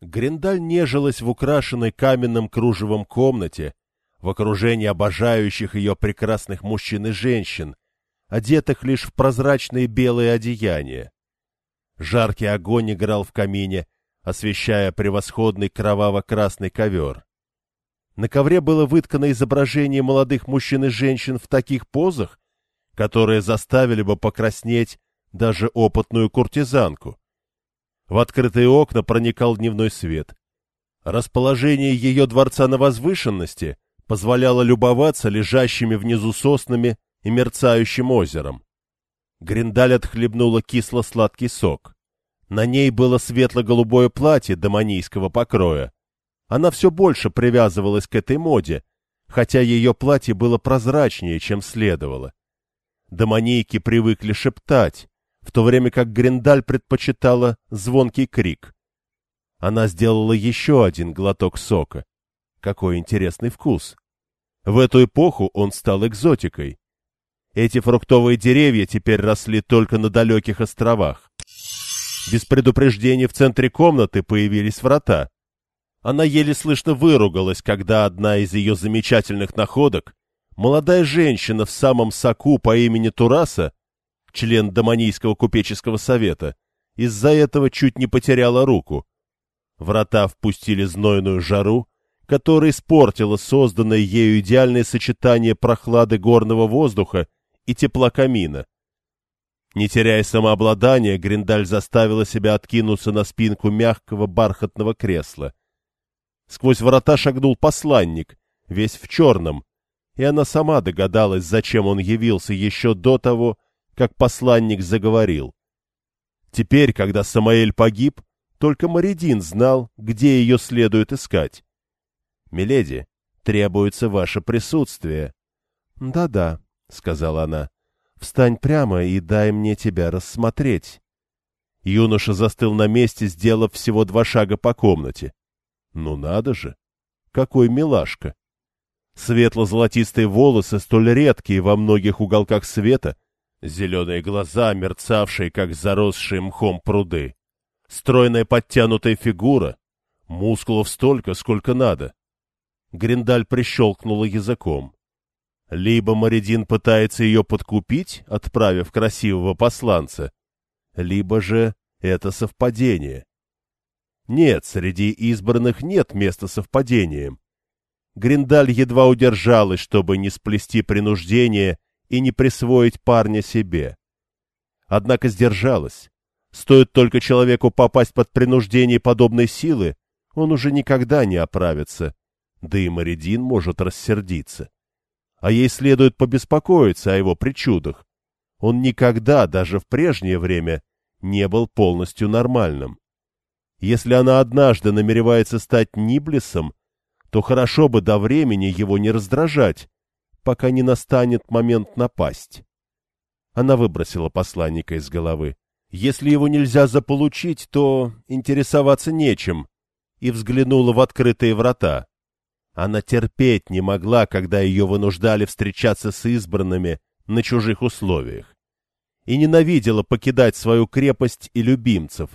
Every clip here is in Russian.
Гриндаль нежилась в украшенной каменным кружевом комнате, в окружении обожающих ее прекрасных мужчин и женщин, одетых лишь в прозрачные белые одеяния. Жаркий огонь играл в камине, освещая превосходный кроваво-красный ковер. На ковре было выткано изображение молодых мужчин и женщин в таких позах, которые заставили бы покраснеть даже опытную куртизанку. В открытые окна проникал дневной свет. Расположение ее дворца на возвышенности позволяло любоваться лежащими внизу соснами и мерцающим озером. Гриндаль отхлебнула кисло-сладкий сок. На ней было светло-голубое платье доманийского покроя. Она все больше привязывалась к этой моде, хотя ее платье было прозрачнее, чем следовало. Доманийки привыкли шептать, в то время как Гриндаль предпочитала звонкий крик. Она сделала еще один глоток сока. Какой интересный вкус! В эту эпоху он стал экзотикой. Эти фруктовые деревья теперь росли только на далеких островах. Без предупреждения в центре комнаты появились врата. Она еле слышно выругалась, когда одна из ее замечательных находок, молодая женщина в самом соку по имени Тураса, член Доманийского купеческого совета, из-за этого чуть не потеряла руку. Врата впустили знойную жару, которая испортила созданное ею идеальное сочетание прохлады горного воздуха и тепла камина. Не теряя самообладания, Гриндаль заставила себя откинуться на спинку мягкого бархатного кресла. Сквозь врата шагнул посланник, весь в черном, и она сама догадалась, зачем он явился еще до того, как посланник заговорил. Теперь, когда Самаэль погиб, только Маридин знал, где ее следует искать. — Миледи, требуется ваше присутствие. «Да — Да-да, — сказала она, — встань прямо и дай мне тебя рассмотреть. Юноша застыл на месте, сделав всего два шага по комнате. Ну надо же! Какой милашка! Светло-золотистые волосы, столь редкие во многих уголках света — Зеленые глаза, мерцавшие, как заросшие мхом пруды. Стройная подтянутая фигура. Мускулов столько, сколько надо. Гриндаль прищелкнула языком. Либо Маридин пытается ее подкупить, отправив красивого посланца, либо же это совпадение. Нет, среди избранных нет места совпадением. Гриндаль едва удержалась, чтобы не сплести принуждение и не присвоить парня себе. Однако сдержалась. Стоит только человеку попасть под принуждение подобной силы, он уже никогда не оправится, да и Маридин может рассердиться. А ей следует побеспокоиться о его причудах. Он никогда, даже в прежнее время, не был полностью нормальным. Если она однажды намеревается стать Ниблисом, то хорошо бы до времени его не раздражать, пока не настанет момент напасть. Она выбросила посланника из головы. Если его нельзя заполучить, то интересоваться нечем, и взглянула в открытые врата. Она терпеть не могла, когда ее вынуждали встречаться с избранными на чужих условиях. И ненавидела покидать свою крепость и любимцев.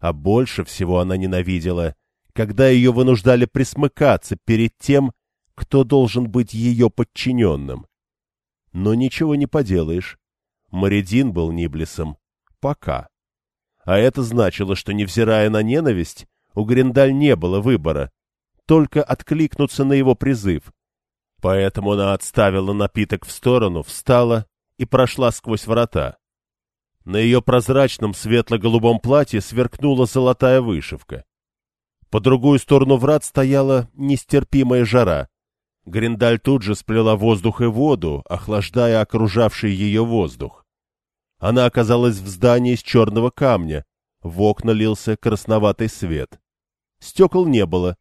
А больше всего она ненавидела, когда ее вынуждали присмыкаться перед тем, кто должен быть ее подчиненным. Но ничего не поделаешь. Маридин был Ниблисом. Пока. А это значило, что, невзирая на ненависть, у Гриндаль не было выбора. Только откликнуться на его призыв. Поэтому она отставила напиток в сторону, встала и прошла сквозь врата. На ее прозрачном светло-голубом платье сверкнула золотая вышивка. По другую сторону врат стояла нестерпимая жара. Гриндаль тут же сплела воздух и воду, охлаждая окружавший ее воздух. Она оказалась в здании из черного камня, в окна лился красноватый свет. Стекол не было.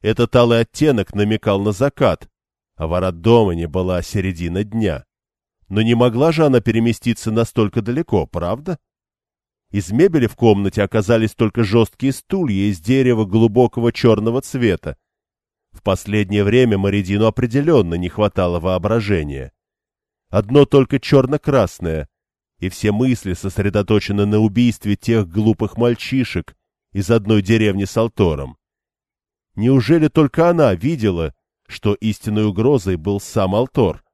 Этот алый оттенок намекал на закат, а ворот дома не была середина дня. Но не могла же она переместиться настолько далеко, правда? Из мебели в комнате оказались только жесткие стулья из дерева глубокого черного цвета, в последнее время Маридину определенно не хватало воображения. Одно только черно-красное, и все мысли сосредоточены на убийстве тех глупых мальчишек из одной деревни с Алтором. Неужели только она видела, что истинной угрозой был сам Алтор?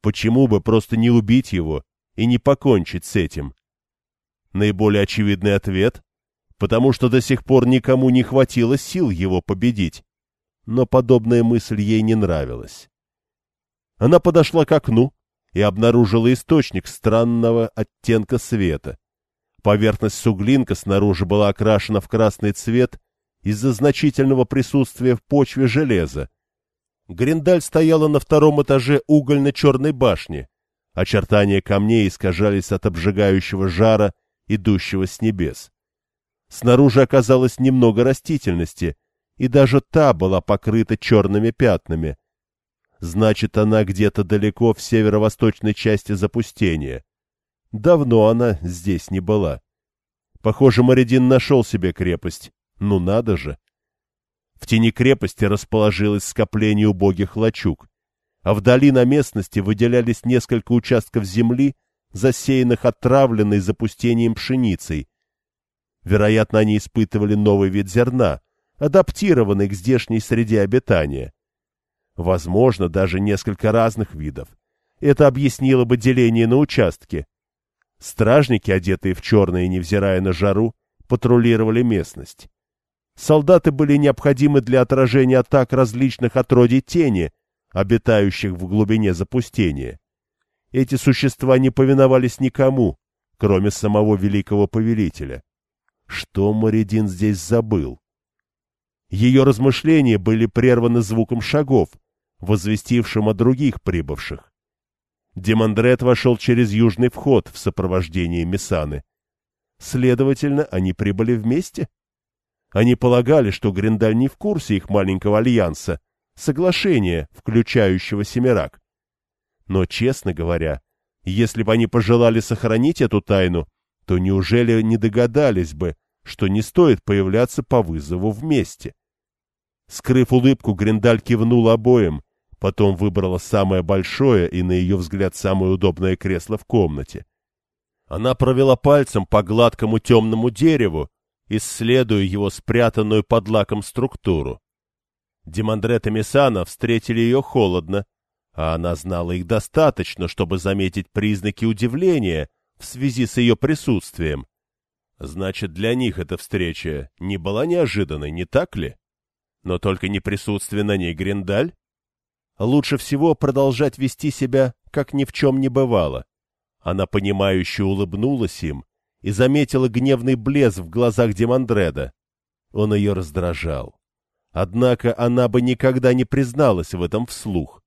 Почему бы просто не убить его и не покончить с этим? Наиболее очевидный ответ — потому что до сих пор никому не хватило сил его победить. Но подобная мысль ей не нравилась. Она подошла к окну и обнаружила источник странного оттенка света. Поверхность суглинка снаружи была окрашена в красный цвет из-за значительного присутствия в почве железа. Гриндаль стояла на втором этаже угольно-черной башни. Очертания камней искажались от обжигающего жара, идущего с небес. Снаружи оказалось немного растительности, и даже та была покрыта черными пятнами. Значит, она где-то далеко в северо-восточной части запустения. Давно она здесь не была. Похоже, Маридин нашел себе крепость. Ну надо же! В тени крепости расположилось скопление убогих лачуг, а вдали на местности выделялись несколько участков земли, засеянных отравленной запустением пшеницей. Вероятно, они испытывали новый вид зерна, адаптированный к здешней среде обитания. Возможно, даже несколько разных видов. Это объяснило бы деление на участки. Стражники, одетые в черное, невзирая на жару, патрулировали местность. Солдаты были необходимы для отражения атак различных отродий тени, обитающих в глубине запустения. Эти существа не повиновались никому, кроме самого великого повелителя. Что Маридин здесь забыл? Ее размышления были прерваны звуком шагов, возвестившим о других прибывших. Демандрет вошел через южный вход в сопровождении Мессаны. Следовательно, они прибыли вместе? — они полагали, что Гриндаль не в курсе их маленького альянса, соглашения, включающего Семирак. Но, честно говоря, если бы они пожелали сохранить эту тайну, то неужели не догадались бы, что не стоит появляться по вызову вместе? Скрыв улыбку, Гриндаль кивнул обоим, потом выбрала самое большое и, на ее взгляд, самое удобное кресло в комнате. Она провела пальцем по гладкому темному дереву, исследуя его спрятанную под лаком структуру. Демандрет и Мессана встретили ее холодно, а она знала их достаточно, чтобы заметить признаки удивления в связи с ее присутствием. Значит, для них эта встреча не была неожиданной, не так ли? Но только не присутствие на ней Гриндаль? Лучше всего продолжать вести себя, как ни в чем не бывало. Она понимающе улыбнулась им, и заметила гневный блеск в глазах Демандреда. Он ее раздражал. Однако она бы никогда не призналась в этом вслух.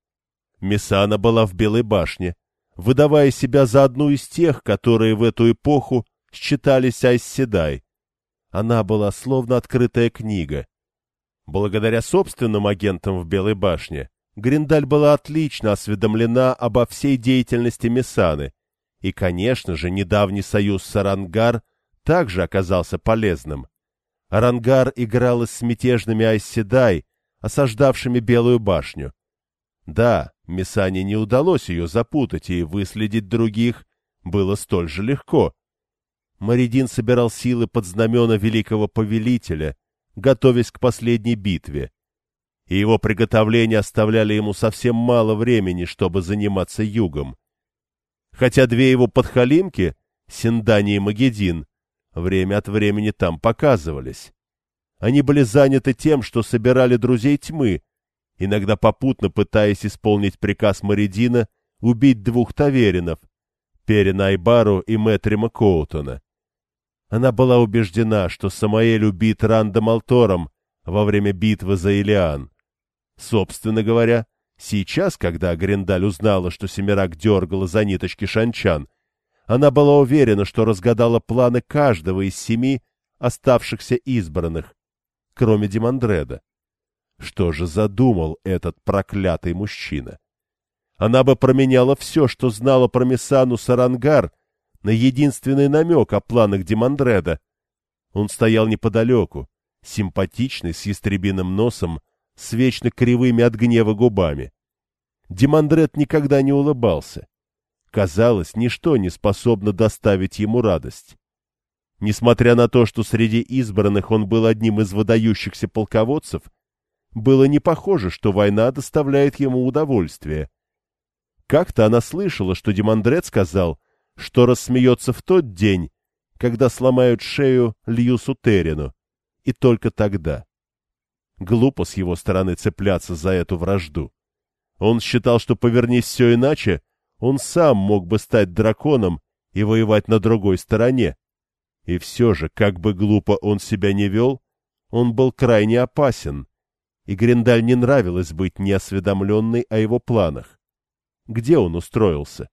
Мессана была в Белой башне, выдавая себя за одну из тех, которые в эту эпоху считались Айсседай. Она была словно открытая книга. Благодаря собственным агентам в Белой башне, Гриндаль была отлично осведомлена обо всей деятельности Мессаны и, конечно же, недавний союз с Арангар также оказался полезным. Арангар играла с мятежными Айседай, осаждавшими Белую башню. Да, Мисане не удалось ее запутать, и выследить других было столь же легко. Маридин собирал силы под знамена великого повелителя, готовясь к последней битве. И его приготовления оставляли ему совсем мало времени, чтобы заниматься югом хотя две его подхалимки, Синдани и Магедин, время от времени там показывались. Они были заняты тем, что собирали друзей тьмы, иногда попутно пытаясь исполнить приказ Маридина убить двух таверинов, Перина Айбару и Мэтрима Коутона. Она была убеждена, что Самаэль убит Рандом Алтором во время битвы за Илиан. Собственно говоря, Сейчас, когда Гриндаль узнала, что Семирак дергала за ниточки шанчан, она была уверена, что разгадала планы каждого из семи оставшихся избранных, кроме Димандреда. Что же задумал этот проклятый мужчина? Она бы променяла все, что знала про Мессану Сарангар, на единственный намек о планах Димандреда. Он стоял неподалеку, симпатичный, с ястребиным носом, с вечно кривыми от гнева губами. Демандрет никогда не улыбался. Казалось, ничто не способно доставить ему радость. Несмотря на то, что среди избранных он был одним из выдающихся полководцев, было не похоже, что война доставляет ему удовольствие. Как-то она слышала, что Демандрет сказал, что рассмеется в тот день, когда сломают шею Льюсу Терину, и только тогда. Глупо с его стороны цепляться за эту вражду. Он считал, что повернись все иначе, он сам мог бы стать драконом и воевать на другой стороне. И все же, как бы глупо он себя не вел, он был крайне опасен, и Гриндаль не нравилось быть неосведомленной о его планах. Где он устроился?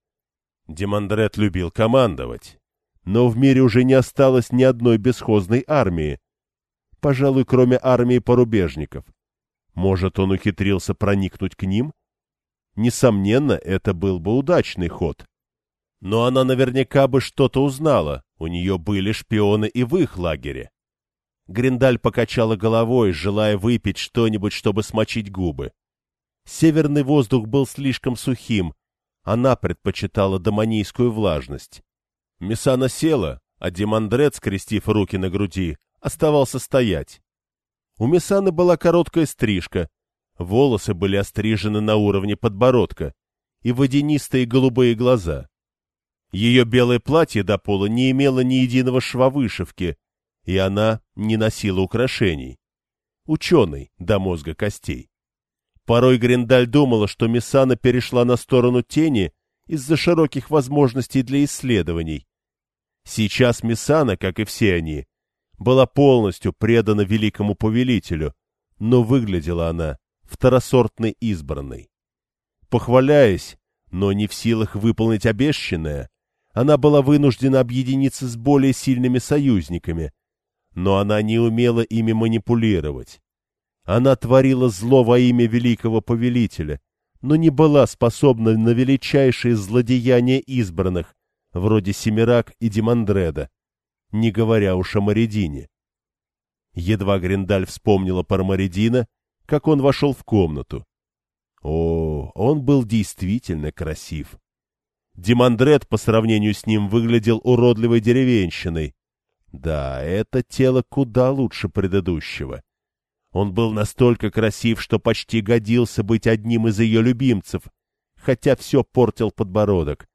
Демандрет любил командовать, но в мире уже не осталось ни одной бесхозной армии, пожалуй, кроме армии порубежников. Может, он ухитрился проникнуть к ним? Несомненно, это был бы удачный ход. Но она наверняка бы что-то узнала, у нее были шпионы и в их лагере. Гриндаль покачала головой, желая выпить что-нибудь, чтобы смочить губы. Северный воздух был слишком сухим, она предпочитала домонийскую влажность. Мессана села, а Демандрет, скрестив руки на груди, оставался стоять. У Мессаны была короткая стрижка, волосы были острижены на уровне подбородка и водянистые голубые глаза. Ее белое платье до пола не имело ни единого шва вышивки, и она не носила украшений. Ученый до мозга костей. Порой Гриндаль думала, что Мисана перешла на сторону тени из-за широких возможностей для исследований. Сейчас Мисана, как и все они, была полностью предана великому повелителю, но выглядела она второсортной избранной. Похваляясь, но не в силах выполнить обещанное, она была вынуждена объединиться с более сильными союзниками, но она не умела ими манипулировать. Она творила зло во имя великого повелителя, но не была способна на величайшие злодеяния избранных, вроде Семирак и Димандреда, не говоря уж о Маридине. Едва Гриндаль вспомнила про Маридина, как он вошел в комнату. О, он был действительно красив. Димандрет по сравнению с ним выглядел уродливой деревенщиной. Да, это тело куда лучше предыдущего. Он был настолько красив, что почти годился быть одним из ее любимцев, хотя все портил подбородок.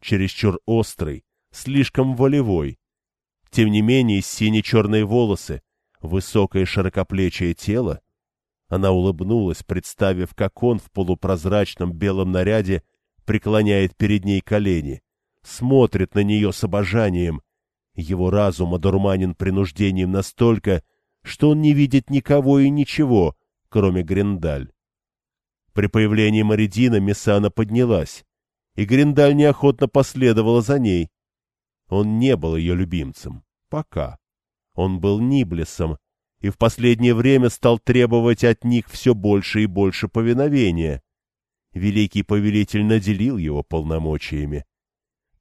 Чересчур острый, слишком волевой. Тем не менее, сине-черные волосы, высокое широкоплечие тело. Она улыбнулась, представив, как он в полупрозрачном белом наряде преклоняет перед ней колени, смотрит на нее с обожанием. Его разум одурманен принуждением настолько, что он не видит никого и ничего, кроме Гриндаль. При появлении Маридина Мессана поднялась, и Гриндаль неохотно последовала за ней. Он не был ее любимцем. Пока. Он был Ниблесом, и в последнее время стал требовать от них все больше и больше повиновения. Великий повелитель наделил его полномочиями.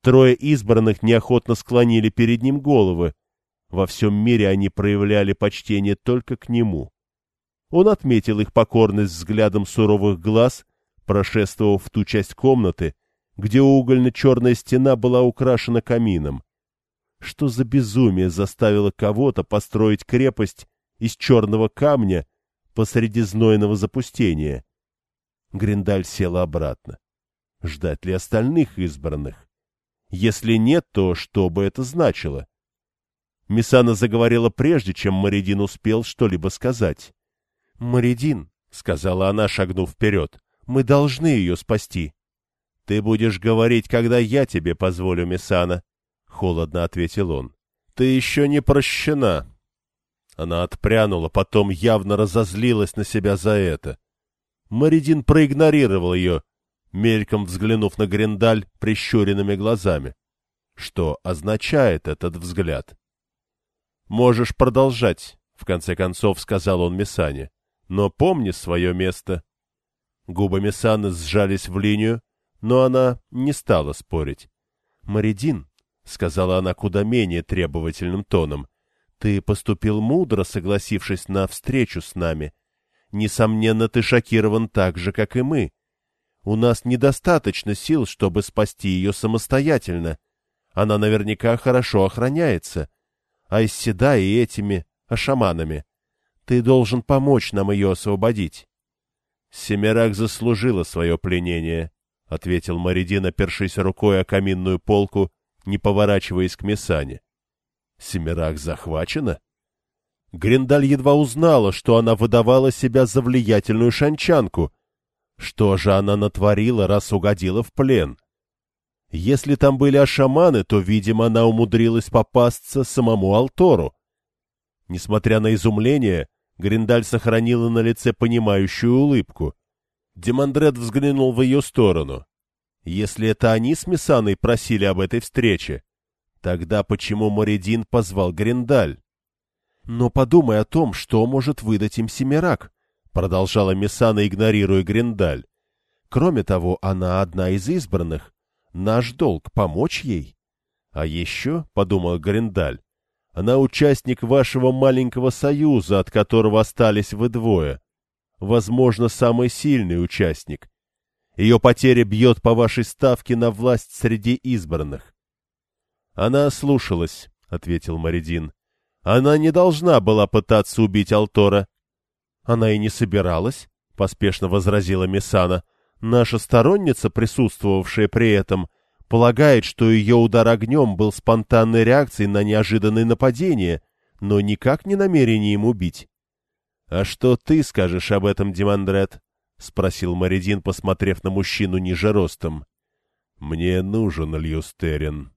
Трое избранных неохотно склонили перед ним головы. Во всем мире они проявляли почтение только к нему. Он отметил их покорность взглядом суровых глаз, прошествовав в ту часть комнаты, где угольно-черная стена была украшена камином. Что за безумие заставило кого-то построить крепость из черного камня посреди знойного запустения? Гриндаль села обратно. Ждать ли остальных избранных? Если нет, то что бы это значило? Мисана заговорила прежде, чем Маридин успел что-либо сказать. — Маридин, — сказала она, шагнув вперед, — мы должны ее спасти. — Ты будешь говорить, когда я тебе позволю, Мисана, — холодно ответил он. — Ты еще не прощена. Она отпрянула, потом явно разозлилась на себя за это. — Маридин проигнорировал ее, мельком взглянув на Гриндаль прищуренными глазами. Что означает этот взгляд? «Можешь продолжать», — в конце концов сказал он Мессане, — «но помни свое место». Губы Мессаны сжались в линию, но она не стала спорить. «Маридин», — сказала она куда менее требовательным тоном, — «ты поступил мудро, согласившись на встречу с нами, Несомненно, ты шокирован так же, как и мы. У нас недостаточно сил, чтобы спасти ее самостоятельно. Она наверняка хорошо охраняется. Айседа и этими ашаманами. Ты должен помочь нам ее освободить. — Семерак заслужила свое пленение, — ответил Маридин, опершись рукой о каминную полку, не поворачиваясь к Мессане. — Семерак захвачена? Гриндаль едва узнала, что она выдавала себя за влиятельную шанчанку. Что же она натворила, раз угодила в плен? Если там были ашаманы, то, видимо, она умудрилась попасться самому Алтору. Несмотря на изумление, Гриндаль сохранила на лице понимающую улыбку. Демандрет взглянул в ее сторону. Если это они с Мессаной просили об этой встрече, тогда почему Моридин позвал Гриндаль? Но подумай о том, что может выдать им Семирак, продолжала Мессана, игнорируя Гриндаль. Кроме того, она одна из избранных. Наш долг — помочь ей. А еще, — подумал Гриндаль, — она участник вашего маленького союза, от которого остались вы двое. Возможно, самый сильный участник. Ее потеря бьет по вашей ставке на власть среди избранных. — Она ослушалась, — ответил Маридин. — Она не должна была пытаться убить Алтора. — Она и не собиралась, — поспешно возразила Мессана. — Наша сторонница, присутствовавшая при этом, — Полагает, что ее удар огнем был спонтанной реакцией на неожиданное нападение, но никак не намерением убить. — А что ты скажешь об этом, Димандрет? — спросил Маридин, посмотрев на мужчину ниже ростом. — Мне нужен Льюстерин.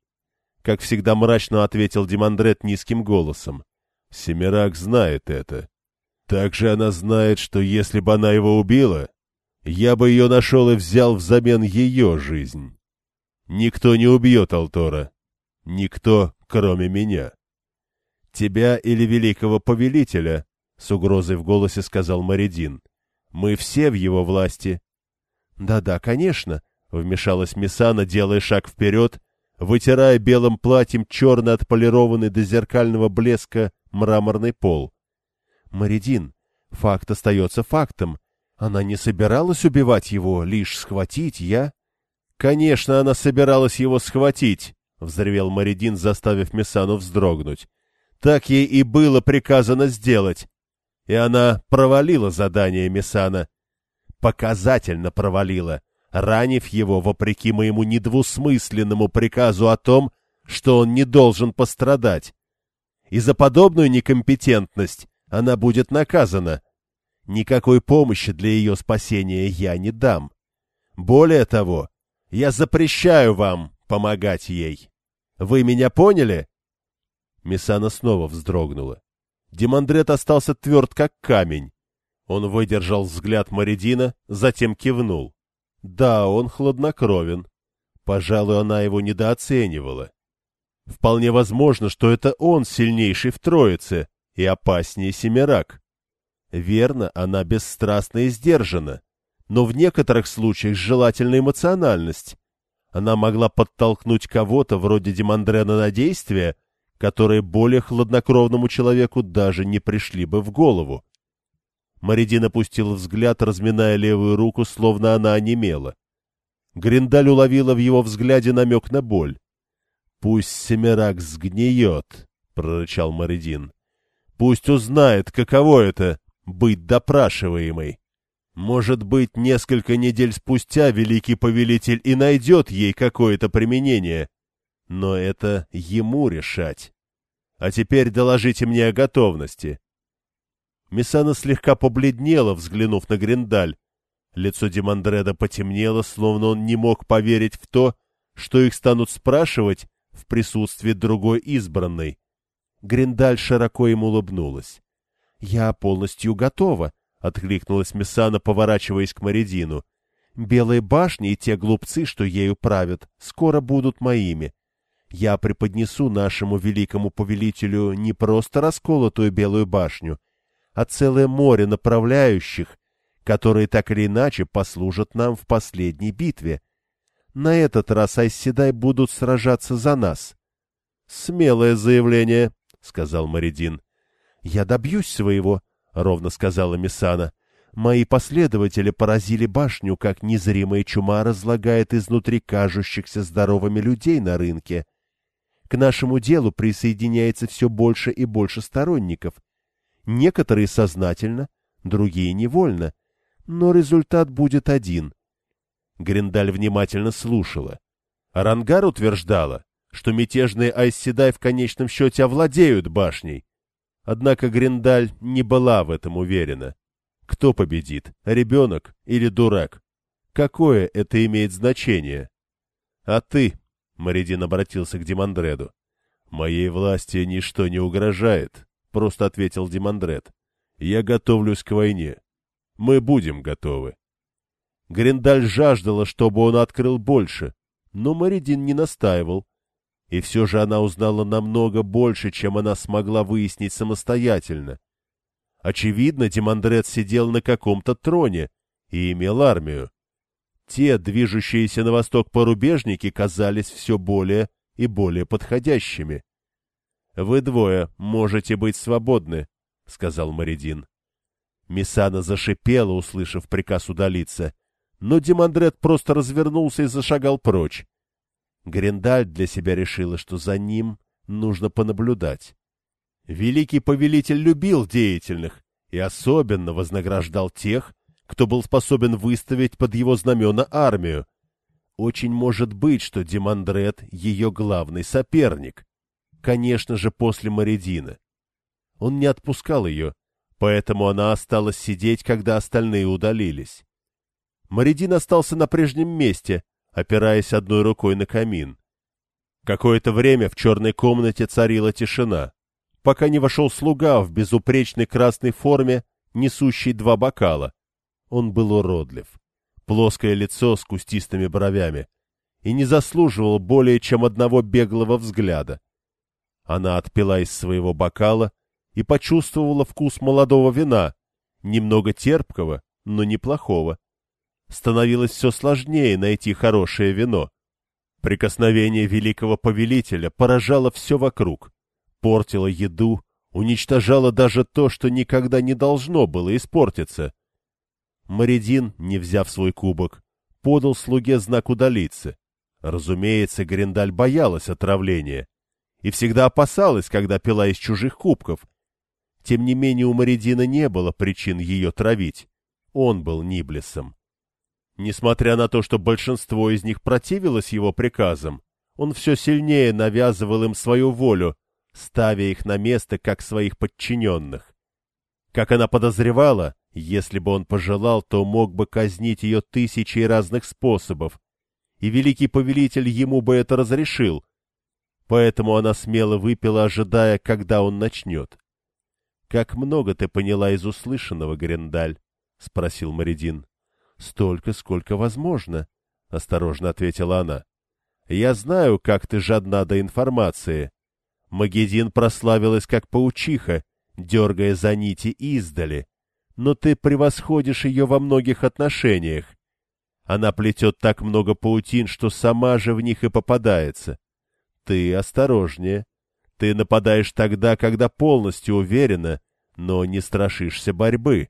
Как всегда мрачно ответил Димандрет низким голосом. Семирак знает это. Также она знает, что если бы она его убила, я бы ее нашел и взял взамен ее жизнь. Никто не убьет Алтора. Никто, кроме меня. Тебя или великого повелителя, — с угрозой в голосе сказал Маридин. Мы все в его власти. Да-да, конечно, — вмешалась Мессана, делая шаг вперед, вытирая белым платьем черно отполированный до зеркального блеска мраморный пол. Маридин, факт остается фактом. Она не собиралась убивать его, лишь схватить я. Конечно, она собиралась его схватить, — взревел Маридин, заставив Мессану вздрогнуть. Так ей и было приказано сделать. И она провалила задание Мессана. Показательно провалила, ранив его вопреки моему недвусмысленному приказу о том, что он не должен пострадать. И за подобную некомпетентность она будет наказана. Никакой помощи для ее спасения я не дам. Более того, я запрещаю вам помогать ей. Вы меня поняли?» Мисана снова вздрогнула. Демандрет остался тверд, как камень. Он выдержал взгляд Маридина, затем кивнул. Да, он хладнокровен. Пожалуй, она его недооценивала. Вполне возможно, что это он сильнейший в троице и опаснее Семирак. Верно, она бесстрастна и сдержана но в некоторых случаях желательна эмоциональность. Она могла подтолкнуть кого-то вроде Демандрена на действия, которые более хладнокровному человеку даже не пришли бы в голову. Маридин опустил взгляд, разминая левую руку, словно она онемела. Гриндаль уловила в его взгляде намек на боль. — Пусть Семерак сгниет, — прорычал Маридин. — Пусть узнает, каково это — быть допрашиваемой. Может быть, несколько недель спустя великий повелитель и найдет ей какое-то применение. Но это ему решать. А теперь доложите мне о готовности. Мисана слегка побледнела, взглянув на Гриндаль. Лицо Демандреда потемнело, словно он не мог поверить в то, что их станут спрашивать в присутствии другой избранной. Гриндаль широко ему улыбнулась. — Я полностью готова, — откликнулась Мессана, поворачиваясь к Маридину. — Белые башни и те глупцы, что ею правят, скоро будут моими. Я преподнесу нашему великому повелителю не просто расколотую Белую башню, а целое море направляющих, которые так или иначе послужат нам в последней битве. На этот раз Айседай будут сражаться за нас. — Смелое заявление, — сказал Маридин. — Я добьюсь своего, — ровно сказала Мисана. «Мои последователи поразили башню, как незримая чума разлагает изнутри кажущихся здоровыми людей на рынке. К нашему делу присоединяется все больше и больше сторонников. Некоторые сознательно, другие невольно, но результат будет один. Гриндаль внимательно слушала. Арангар утверждала, что мятежные Айсседай в конечном счете овладеют башней. Однако Гриндаль не была в этом уверена. Кто победит, ребенок или дурак? Какое это имеет значение? А ты, — Маридин обратился к Димандреду, — моей власти ничто не угрожает, — просто ответил Димандред. Я готовлюсь к войне. Мы будем готовы. Гриндаль жаждала, чтобы он открыл больше, но Маридин не настаивал. И все же она узнала намного больше, чем она смогла выяснить самостоятельно. Очевидно, Димандрет сидел на каком-то троне и имел армию. Те, движущиеся на восток порубежники, казались все более и более подходящими. — Вы двое можете быть свободны, — сказал Маридин. Мисана зашипела, услышав приказ удалиться, но Димандрет просто развернулся и зашагал прочь. Гриндаль для себя решила, что за ним нужно понаблюдать. Великий повелитель любил деятельных и особенно вознаграждал тех, кто был способен выставить под его знамена армию. Очень может быть, что Димандрет — ее главный соперник. Конечно же, после Маридина. Он не отпускал ее, поэтому она осталась сидеть, когда остальные удалились. Маридин остался на прежнем месте, опираясь одной рукой на камин. Какое-то время в черной комнате царила тишина, пока не вошел слуга в безупречной красной форме, несущий два бокала. Он был уродлив. Плоское лицо с кустистыми бровями. И не заслуживал более чем одного беглого взгляда. Она отпила из своего бокала и почувствовала вкус молодого вина, немного терпкого, но неплохого. Становилось все сложнее найти хорошее вино. Прикосновение великого повелителя поражало все вокруг, портило еду, уничтожало даже то, что никогда не должно было испортиться. Маридин, не взяв свой кубок, подал слуге знак удалиться. Разумеется, Гриндаль боялась отравления и всегда опасалась, когда пила из чужих кубков. Тем не менее у Маридина не было причин ее травить. Он был Ниблесом. Несмотря на то, что большинство из них противилось его приказам, он все сильнее навязывал им свою волю, ставя их на место как своих подчиненных. Как она подозревала, если бы он пожелал, то мог бы казнить ее тысячей разных способов, и великий повелитель ему бы это разрешил. Поэтому она смело выпила, ожидая, когда он начнет. — Как много ты поняла из услышанного, Грендаль? — спросил Маридин. — Столько, сколько возможно, — осторожно ответила она. — Я знаю, как ты жадна до информации. Магедин прославилась как паучиха, дергая за нити издали, но ты превосходишь ее во многих отношениях. Она плетет так много паутин, что сама же в них и попадается. Ты осторожнее. Ты нападаешь тогда, когда полностью уверена, но не страшишься борьбы.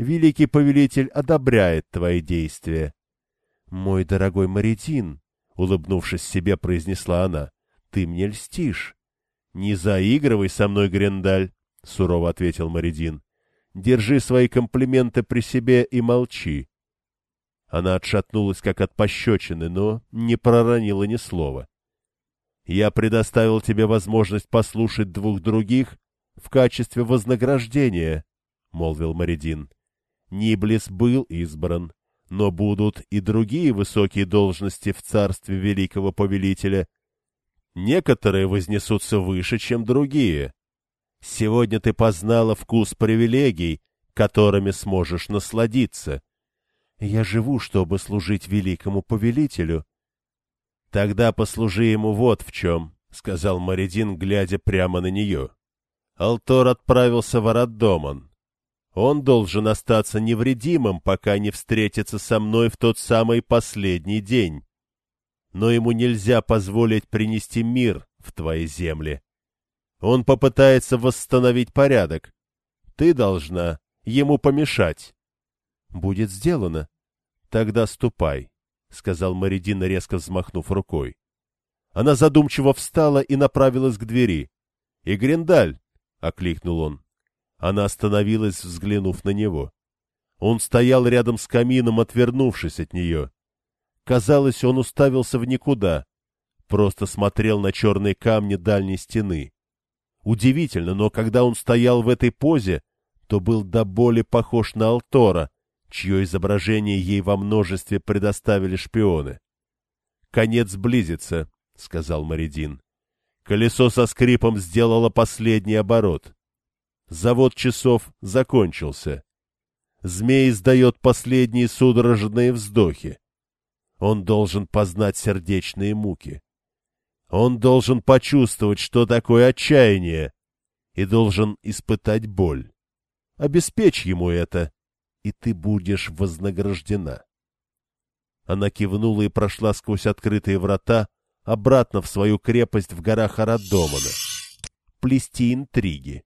Великий повелитель одобряет твои действия. — Мой дорогой Маритин, — улыбнувшись себе, произнесла она, — ты мне льстишь. — Не заигрывай со мной, Грендаль, — сурово ответил Маридин. Держи свои комплименты при себе и молчи. Она отшатнулась, как от пощечины, но не проронила ни слова. Я предоставил тебе возможность послушать двух других в качестве вознаграждения, — молвил Маридин. Ниблис был избран, но будут и другие высокие должности в царстве великого повелителя. Некоторые вознесутся выше, чем другие. Сегодня ты познала вкус привилегий, которыми сможешь насладиться. Я живу, чтобы служить великому повелителю. — Тогда послужи ему вот в чем, — сказал Маридин, глядя прямо на нее. Алтор отправился в Араддоман. Он должен остаться невредимым, пока не встретится со мной в тот самый последний день. Но ему нельзя позволить принести мир в твои земли. Он попытается восстановить порядок. Ты должна ему помешать. — Будет сделано. — Тогда ступай, — сказал Маридин, резко взмахнув рукой. Она задумчиво встала и направилась к двери. — Игриндаль! — окликнул он. Она остановилась, взглянув на него. Он стоял рядом с камином, отвернувшись от нее. Казалось, он уставился в никуда, просто смотрел на черные камни дальней стены. Удивительно, но когда он стоял в этой позе, то был до боли похож на Алтора, чье изображение ей во множестве предоставили шпионы. «Конец близится», — сказал Маридин. Колесо со скрипом сделало последний оборот. Завод часов закончился. Змей издает последние судорожные вздохи. Он должен познать сердечные муки. Он должен почувствовать, что такое отчаяние, и должен испытать боль. Обеспечь ему это, и ты будешь вознаграждена. Она кивнула и прошла сквозь открытые врата обратно в свою крепость в горах Арадомана. Плести интриги.